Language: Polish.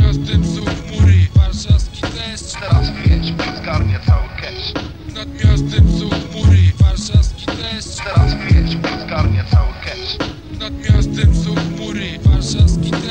miastem są chmury. Warszawski deszcz Teraz chmieć zgarnie cały cash Nad miastem są chmury. Warszawski deszcz Teraz chmieć zgarnie cały cash Nad miastem są chmury. Warszawski